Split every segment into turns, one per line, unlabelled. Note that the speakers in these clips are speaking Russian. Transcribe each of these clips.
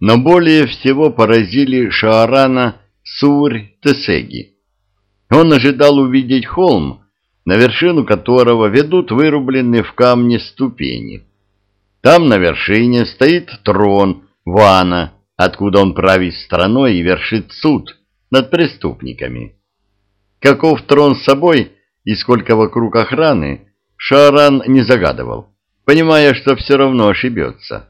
Но более всего поразили Шаарана Сурь-Тесеги. Он ожидал увидеть холм, на вершину которого ведут вырубленные в камне ступени. Там на вершине стоит трон Вана, откуда он правит страной и вершит суд над преступниками. Каков трон с собой и сколько вокруг охраны, Шааран не загадывал, понимая, что все равно ошибется.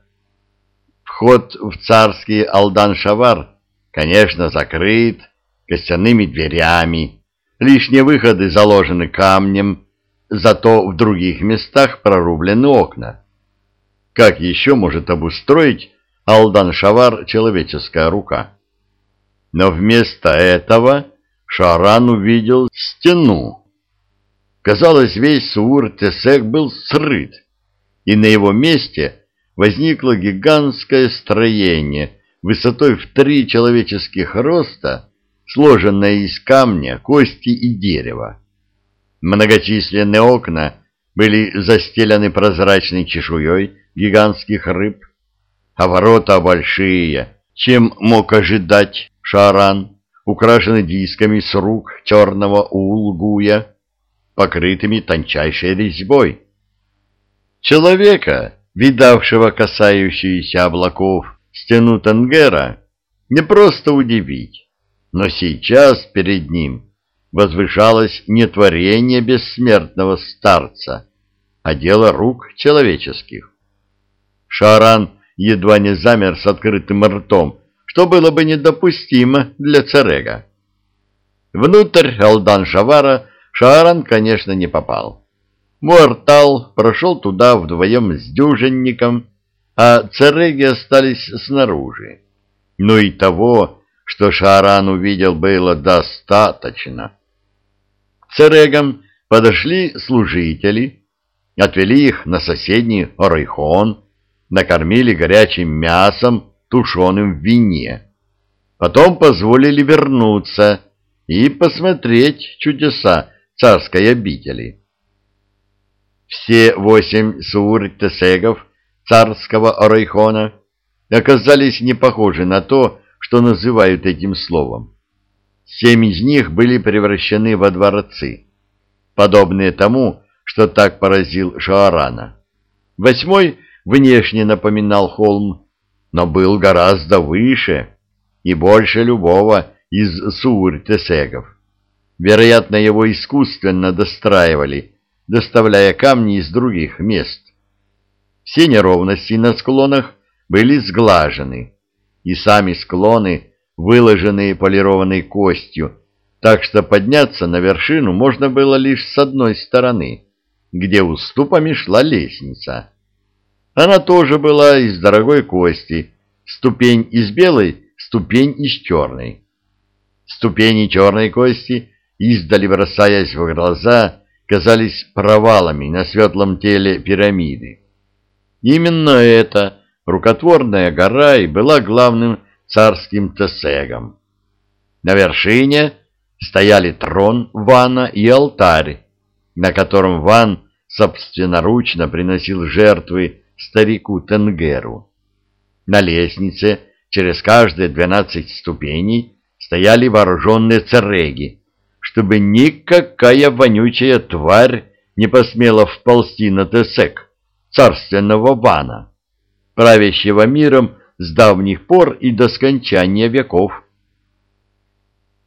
Вход в царский Алдан-Шавар, конечно, закрыт костяными дверями, лишние выходы заложены камнем, зато в других местах прорублены окна. Как еще может обустроить Алдан-Шавар человеческая рука? Но вместо этого Шаран увидел стену. Казалось, весь Суур-Тесек был срыт, и на его месте возникло гигантское строение высотой в три человеческих роста, сложенное из камня, кости и дерева. Многочисленные окна были застелены прозрачной чешуей гигантских рыб, а ворота большие, чем мог ожидать Шаран, украшены дисками с рук черного улгуя, покрытыми тончайшей резьбой. Человека, видавшего касающиеся облаков стену Тенгера, не просто удивить, но сейчас перед ним возвышалось не творение бессмертного старца, а дело рук человеческих. Шаран едва не замер с открытым ртом, что было бы недопустимо для Церега. Внутрь Алдан-Шавара Шаран, конечно, не попал. Муартал прошел туда вдвоем с дюжинником, а цареги остались снаружи. Но и того, что Шаран увидел, было достаточно. К царегам подошли служители, отвели их на соседний Орайхон, накормили горячим мясом, тушеным в вине. Потом позволили вернуться и посмотреть чудеса царской обители. Все восемь сур-тесегов царского Орайхона оказались не похожи на то, что называют этим словом. Семь из них были превращены во дворцы, подобные тому, что так поразил Шаарана. Восьмой внешне напоминал холм, но был гораздо выше и больше любого из сур-тесегов. Вероятно, его искусственно достраивали, доставляя камни из других мест. Все неровности на склонах были сглажены, и сами склоны выложены полированной костью, так что подняться на вершину можно было лишь с одной стороны, где уступами шла лестница. Она тоже была из дорогой кости, ступень из белой, ступень из черной. Ступени черной кости, издали бросаясь в глаза, казались провалами на светлом теле пирамиды. Именно эта рукотворная гора и была главным царским тесегом. На вершине стояли трон Вана и алтарь, на котором Ван собственноручно приносил жертвы старику Тенгеру. На лестнице через каждые двенадцать ступеней стояли вооруженные цареги, чтобы никакая вонючая тварь не посмела вползти на Тесек, царственного Вана, правящего миром с давних пор и до скончания веков.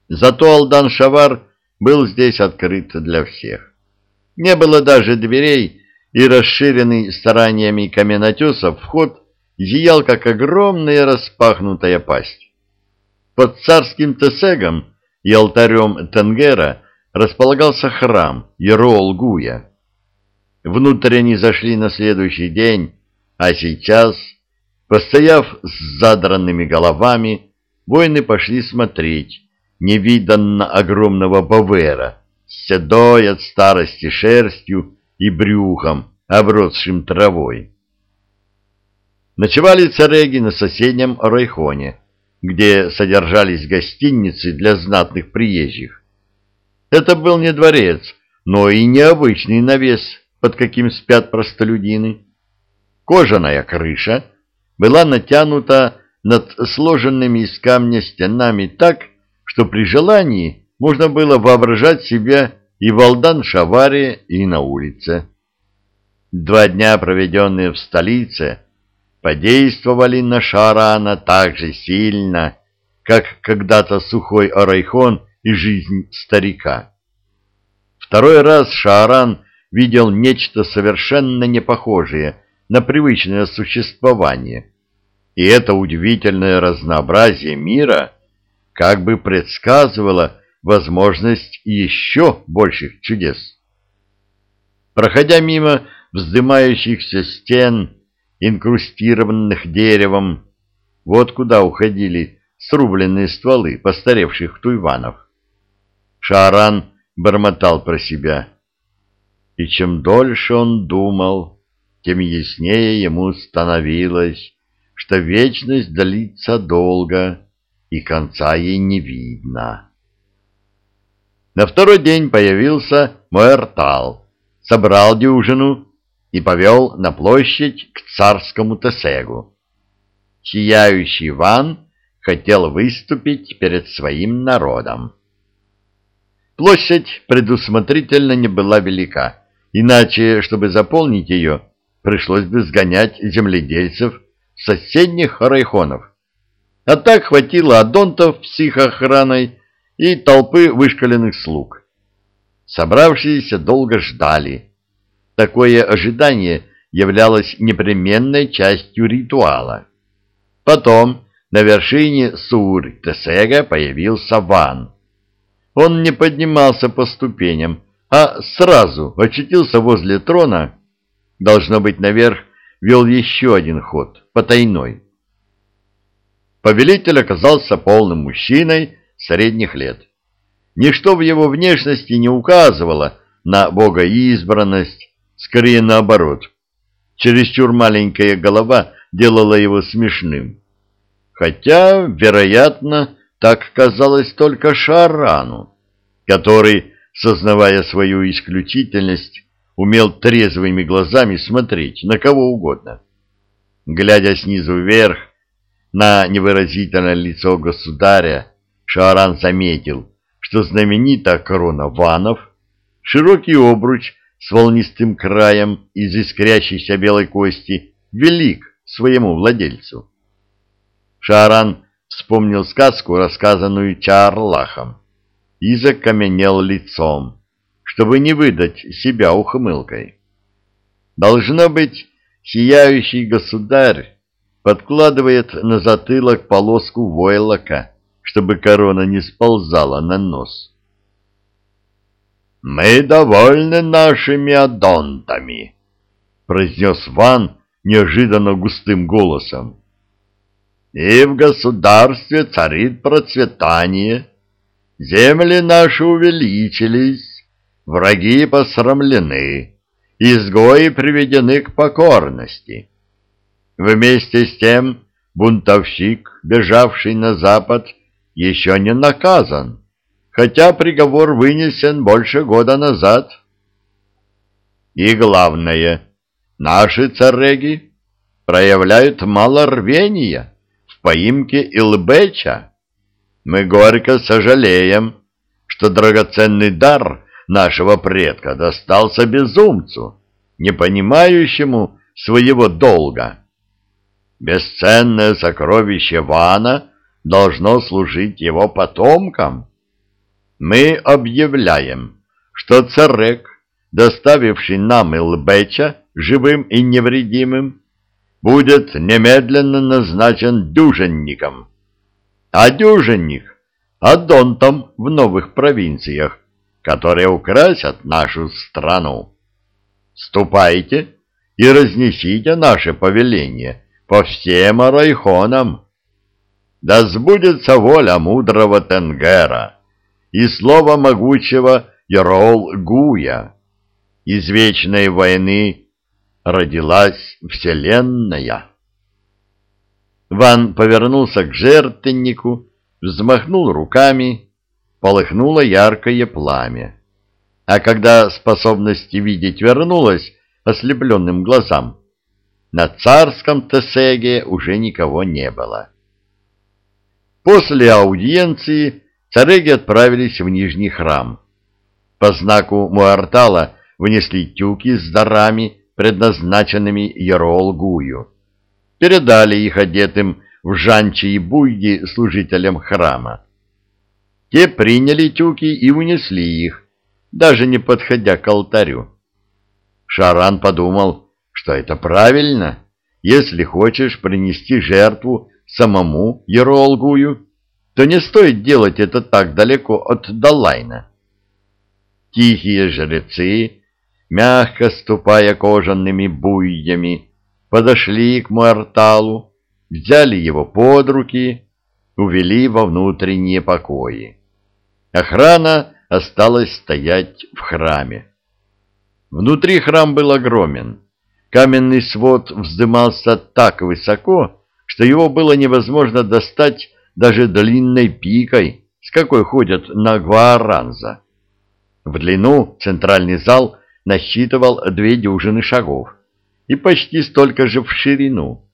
Зато Алдан-Шавар был здесь открыт для всех. Не было даже дверей, и расширенный стараниями каменотесов вход зиял, как огромная распахнутая пасть. Под царским тесегом и алтарем Тенгера располагался храм Ерол-Гуя. Внутрь они зашли на следующий день, а сейчас, постояв с задранными головами, воины пошли смотреть невиданно огромного Бавера, седой от старости шерстью и брюхом, обросшим травой. Ночевали цареги на соседнем Райхоне, где содержались гостиницы для знатных приезжих. Это был не дворец, но и необычный навес, под каким спят простолюдины. Кожаная крыша была натянута над сложенными из камня стенами так, что при желании можно было воображать себя и в Алдан-Шаваре, и на улице. Два дня, проведенные в столице, подействовали на Шарана так же сильно, как когда-то сухой Арайхон и жизнь старика. Второй раз Шааран видел нечто совершенно непохожее на привычное существование, и это удивительное разнообразие мира как бы предсказывало возможность еще больших чудес. Проходя мимо вздымающихся стен, инкрустированных деревом, вот куда уходили срубленные стволы постаревших туйванов. Шааран бормотал про себя. И чем дольше он думал, тем яснее ему становилось, что вечность длится долго, и конца ей не видно. На второй день появился Муэртал, собрал дюжину и повел на площадь к царскому Тесегу. Сияющий Ван хотел выступить перед своим народом. Площадь предусмотрительно не была велика, иначе, чтобы заполнить ее, пришлось бы сгонять земледельцев соседних райхонов. А так хватило адонтов с их охраной и толпы вышкаленных слуг. Собравшиеся долго ждали. Такое ожидание являлось непременной частью ритуала. Потом на вершине Сур-Тесега появился Ван. Он не поднимался по ступеням, а сразу очутился возле трона. Должно быть, наверх вел еще один ход, потайной. Повелитель оказался полным мужчиной средних лет. Ничто в его внешности не указывало на богоизбранность, скорее наоборот. Чересчур маленькая голова делала его смешным. Хотя, вероятно, так казалось только Шарану, который, сознавая свою исключительность, умел трезвыми глазами смотреть на кого угодно. Глядя снизу вверх на невыразительное лицо государя, Шааран заметил, что знаменитая корона ванов, широкий обруч с волнистым краем из искрящейся белой кости, велик своему владельцу. Шааран вспомнил сказку, рассказанную Чарлахом, и закаменел лицом, чтобы не выдать себя ухмылкой. Должно быть, сияющий государь подкладывает на затылок полоску войлока, чтобы корона не сползала на нос. «Мы довольны нашими адонтами», — произнес Ван неожиданно густым голосом и в государстве царит процветание. Земли наши увеличились, враги посрамлены, изгои приведены к покорности. Вместе с тем бунтовщик, бежавший на запад, еще не наказан, хотя приговор вынесен больше года назад. И главное, наши цареги проявляют мало рвения поимке Илбеча. Мы горько сожалеем, что драгоценный дар нашего предка достался безумцу, не понимающему своего долга. Бесценное сокровище Вана должно служить его потомкам. Мы объявляем, что царек, доставивший нам Илбеча живым и невредимым, будет немедленно назначен дюжинником. А дюжинник — адонтом в новых провинциях, которые украсят нашу страну. Ступайте и разнесите наше повеление по всем арайхонам. Да сбудется воля мудрого Тенгера и слово могучего Ярол Гуя. Из вечной войны родилась Вселенная. Ван повернулся к жертвеннику, взмахнул руками, полыхнуло яркое пламя. А когда способность видеть вернулась ослепленным глазам, на царском Тесеге уже никого не было. После аудиенции цареги отправились в Нижний храм. По знаку Муартала внесли тюки с дарами, предназначенными Еролгую. Передали их одетым в жанчи и буйги служителям храма. Те приняли тюки и унесли их, даже не подходя к алтарю. Шаран подумал, что это правильно, если хочешь принести жертву самому Еролгую, то не стоит делать это так далеко от Далайна. Тихие жрецы, мягко ступая кожаными буйями, подошли к Муарталу, взяли его под руки, увели во внутренние покои. Охрана осталась стоять в храме. Внутри храм был огромен. Каменный свод вздымался так высоко, что его было невозможно достать даже длинной пикой, с какой ходят на Гуаранза. В длину центральный зал насчитывал две дюжины шагов и почти столько же в ширину.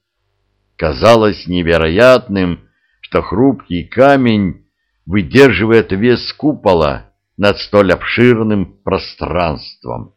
Казалось невероятным, что хрупкий камень выдерживает вес купола над столь обширным пространством.